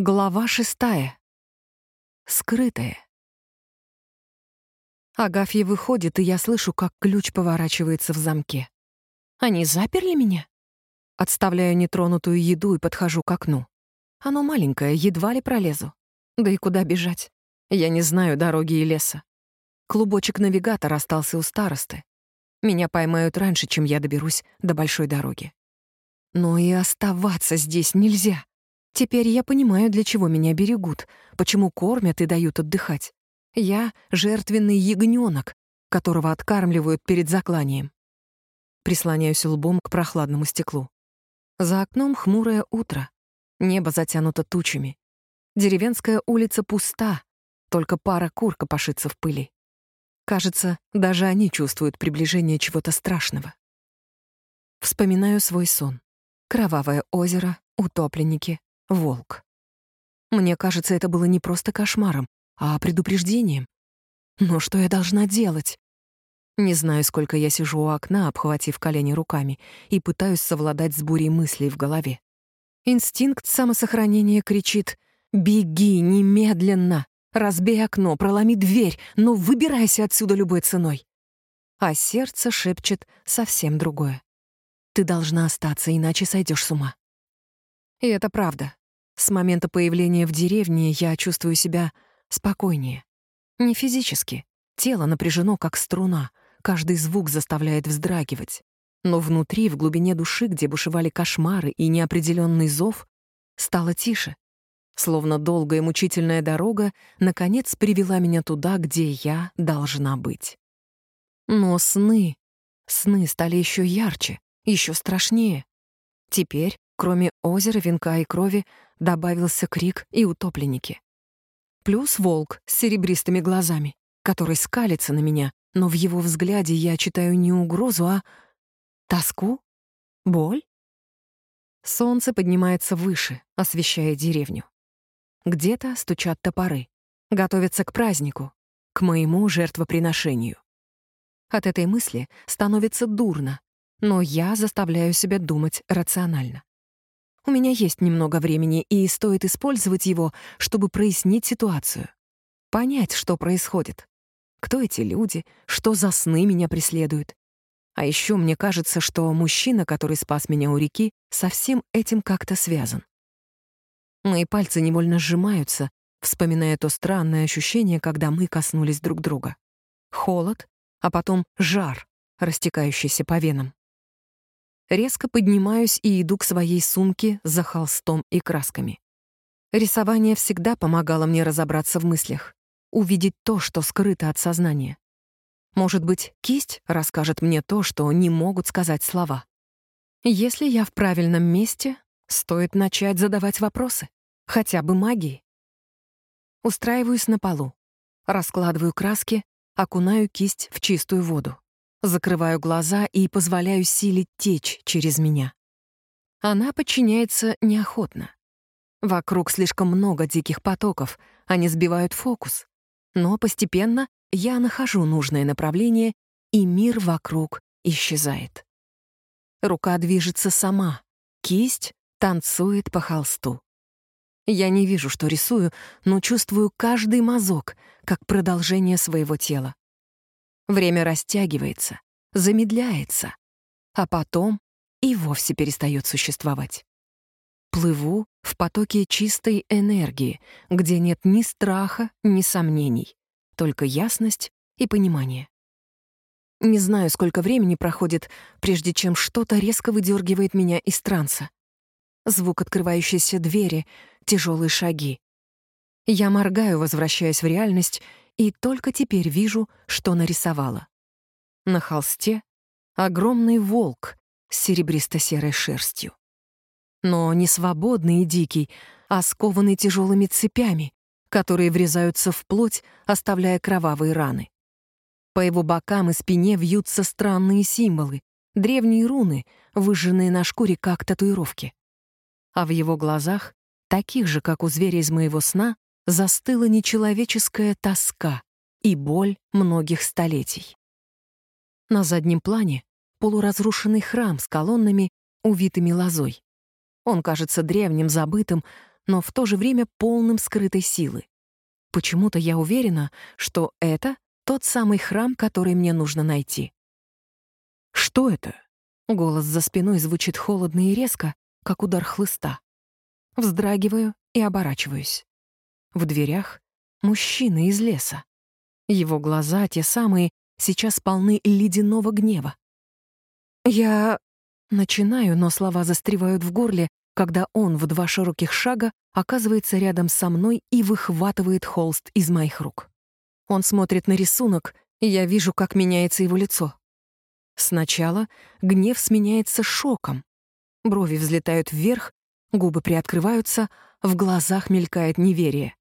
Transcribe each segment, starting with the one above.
Глава шестая. Скрытая. Агафья выходит, и я слышу, как ключ поворачивается в замке. Они заперли меня? Отставляю нетронутую еду и подхожу к окну. Оно маленькое, едва ли пролезу. Да и куда бежать? Я не знаю дороги и леса. Клубочек навигатора остался у старосты. Меня поймают раньше, чем я доберусь до большой дороги. Но и оставаться здесь нельзя. Теперь я понимаю, для чего меня берегут, почему кормят и дают отдыхать. Я — жертвенный ягненок, которого откармливают перед закланием. Прислоняюсь лбом к прохладному стеклу. За окном хмурое утро. Небо затянуто тучами. Деревенская улица пуста, только пара кур копошится в пыли. Кажется, даже они чувствуют приближение чего-то страшного. Вспоминаю свой сон. Кровавое озеро, утопленники, волк. Мне кажется, это было не просто кошмаром, а предупреждением. Но что я должна делать? Не знаю, сколько я сижу у окна, обхватив колени руками, и пытаюсь совладать с бурей мыслей в голове. Инстинкт самосохранения кричит «Беги немедленно! Разбей окно, проломи дверь, но выбирайся отсюда любой ценой!» А сердце шепчет совсем другое. «Ты должна остаться, иначе сойдешь с ума». И это правда. С момента появления в деревне я чувствую себя спокойнее. Не физически. Тело напряжено, как струна. Каждый звук заставляет вздрагивать. Но внутри, в глубине души, где бушевали кошмары и неопределенный зов, стало тише. Словно долгая мучительная дорога, наконец, привела меня туда, где я должна быть. Но сны... Сны стали еще ярче, еще страшнее. Теперь, кроме озера, венка и крови, добавился крик и утопленники. Плюс волк с серебристыми глазами, который скалится на меня, но в его взгляде я читаю не угрозу, а тоску, боль. Солнце поднимается выше, освещая деревню. Где-то стучат топоры, готовятся к празднику, к моему жертвоприношению. От этой мысли становится дурно, но я заставляю себя думать рационально. У меня есть немного времени, и стоит использовать его, чтобы прояснить ситуацию. Понять, что происходит. Кто эти люди, что за сны меня преследуют. А еще мне кажется, что мужчина, который спас меня у реки, со всем этим как-то связан. Мои пальцы невольно сжимаются, вспоминая то странное ощущение, когда мы коснулись друг друга. Холод, а потом жар, растекающийся по венам. Резко поднимаюсь и иду к своей сумке за холстом и красками. Рисование всегда помогало мне разобраться в мыслях, увидеть то, что скрыто от сознания. Может быть, кисть расскажет мне то, что не могут сказать слова. Если я в правильном месте, стоит начать задавать вопросы, хотя бы магии. Устраиваюсь на полу, раскладываю краски, окунаю кисть в чистую воду. Закрываю глаза и позволяю силе течь через меня. Она подчиняется неохотно. Вокруг слишком много диких потоков, они сбивают фокус. Но постепенно я нахожу нужное направление, и мир вокруг исчезает. Рука движется сама, кисть танцует по холсту. Я не вижу, что рисую, но чувствую каждый мазок, как продолжение своего тела. Время растягивается, замедляется, а потом и вовсе перестает существовать. Плыву в потоке чистой энергии, где нет ни страха, ни сомнений, только ясность и понимание. Не знаю, сколько времени проходит, прежде чем что-то резко выдергивает меня из транса. Звук открывающейся двери, тяжелые шаги. Я моргаю, возвращаясь в реальность, и только теперь вижу, что нарисовала. На холсте огромный волк с серебристо-серой шерстью. Но не свободный и дикий, а скованный тяжелыми цепями, которые врезаются в плоть, оставляя кровавые раны. По его бокам и спине вьются странные символы, древние руны, выжженные на шкуре как татуировки. А в его глазах, таких же, как у зверя из моего сна, застыла нечеловеческая тоска и боль многих столетий. На заднем плане полуразрушенный храм с колоннами, увитыми лозой. Он кажется древним, забытым, но в то же время полным скрытой силы. Почему-то я уверена, что это тот самый храм, который мне нужно найти. «Что это?» Голос за спиной звучит холодно и резко, как удар хлыста. Вздрагиваю и оборачиваюсь. В дверях мужчина из леса. Его глаза, те самые, сейчас полны ледяного гнева. Я начинаю, но слова застревают в горле, когда он в два широких шага оказывается рядом со мной и выхватывает холст из моих рук. Он смотрит на рисунок, и я вижу, как меняется его лицо. Сначала гнев сменяется шоком. Брови взлетают вверх, губы приоткрываются, в глазах мелькает неверие.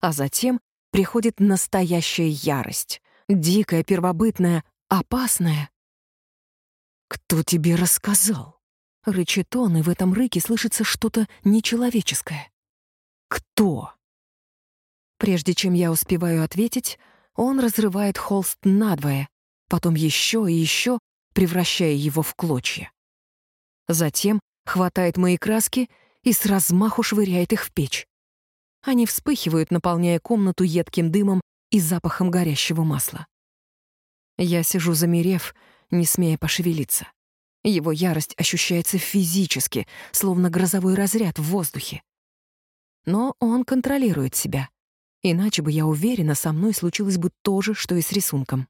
А затем приходит настоящая ярость. Дикая, первобытная, опасная. «Кто тебе рассказал?» Рычит он, и в этом рыке слышится что-то нечеловеческое. «Кто?» Прежде чем я успеваю ответить, он разрывает холст надвое, потом еще и еще, превращая его в клочья. Затем хватает мои краски и с размаху швыряет их в печь. Они вспыхивают, наполняя комнату едким дымом и запахом горящего масла. Я сижу замерев, не смея пошевелиться. Его ярость ощущается физически, словно грозовой разряд в воздухе. Но он контролирует себя. Иначе бы, я уверена, со мной случилось бы то же, что и с рисунком.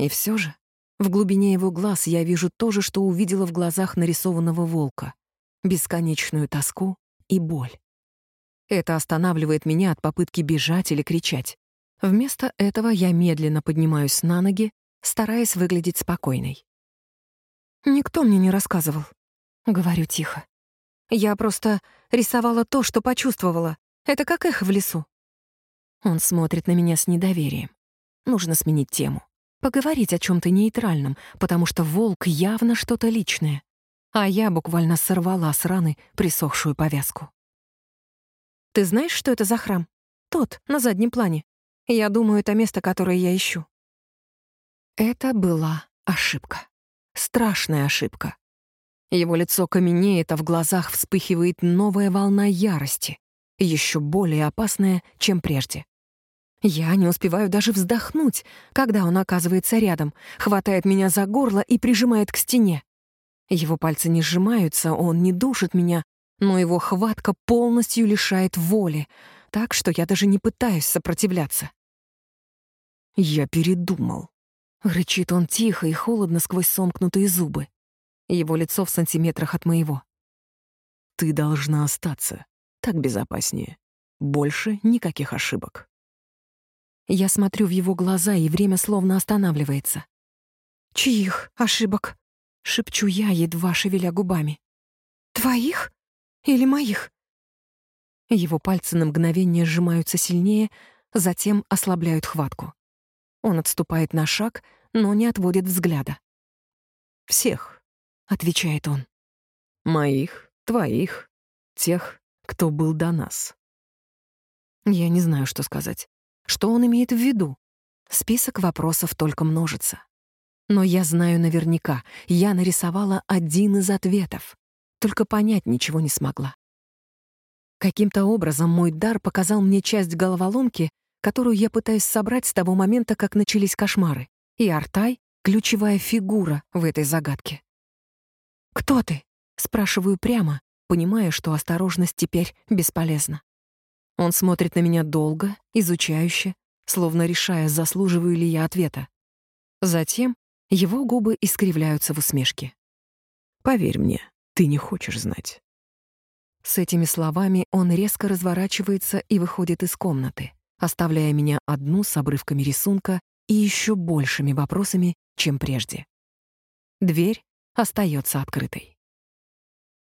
И все же в глубине его глаз я вижу то же, что увидела в глазах нарисованного волка — бесконечную тоску и боль. Это останавливает меня от попытки бежать или кричать. Вместо этого я медленно поднимаюсь на ноги, стараясь выглядеть спокойной. «Никто мне не рассказывал», — говорю тихо. «Я просто рисовала то, что почувствовала. Это как эхо в лесу». Он смотрит на меня с недоверием. Нужно сменить тему поговорить о чем то нейтральном, потому что волк явно что-то личное, а я буквально сорвала с раны присохшую повязку. «Ты знаешь, что это за храм? Тот, на заднем плане. Я думаю, это место, которое я ищу». Это была ошибка. Страшная ошибка. Его лицо каменеет, а в глазах вспыхивает новая волна ярости, еще более опасная, чем прежде. Я не успеваю даже вздохнуть, когда он оказывается рядом, хватает меня за горло и прижимает к стене. Его пальцы не сжимаются, он не душит меня, но его хватка полностью лишает воли, так что я даже не пытаюсь сопротивляться. «Я передумал», — рычит он тихо и холодно сквозь сомкнутые зубы. Его лицо в сантиметрах от моего. «Ты должна остаться. Так безопаснее. Больше никаких ошибок». Я смотрю в его глаза, и время словно останавливается. «Чьих ошибок?» — шепчу я, едва шевеля губами. «Твоих или моих?» Его пальцы на мгновение сжимаются сильнее, затем ослабляют хватку. Он отступает на шаг, но не отводит взгляда. «Всех», — отвечает он. «Моих, твоих, тех, кто был до нас». Я не знаю, что сказать. Что он имеет в виду? Список вопросов только множится. Но я знаю наверняка, я нарисовала один из ответов, только понять ничего не смогла. Каким-то образом мой дар показал мне часть головоломки, которую я пытаюсь собрать с того момента, как начались кошмары. И Артай — ключевая фигура в этой загадке. «Кто ты?» — спрашиваю прямо, понимая, что осторожность теперь бесполезна. Он смотрит на меня долго, изучающе, словно решая, заслуживаю ли я ответа. Затем его губы искривляются в усмешке. «Поверь мне, ты не хочешь знать». С этими словами он резко разворачивается и выходит из комнаты, оставляя меня одну с обрывками рисунка и еще большими вопросами, чем прежде. Дверь остается открытой.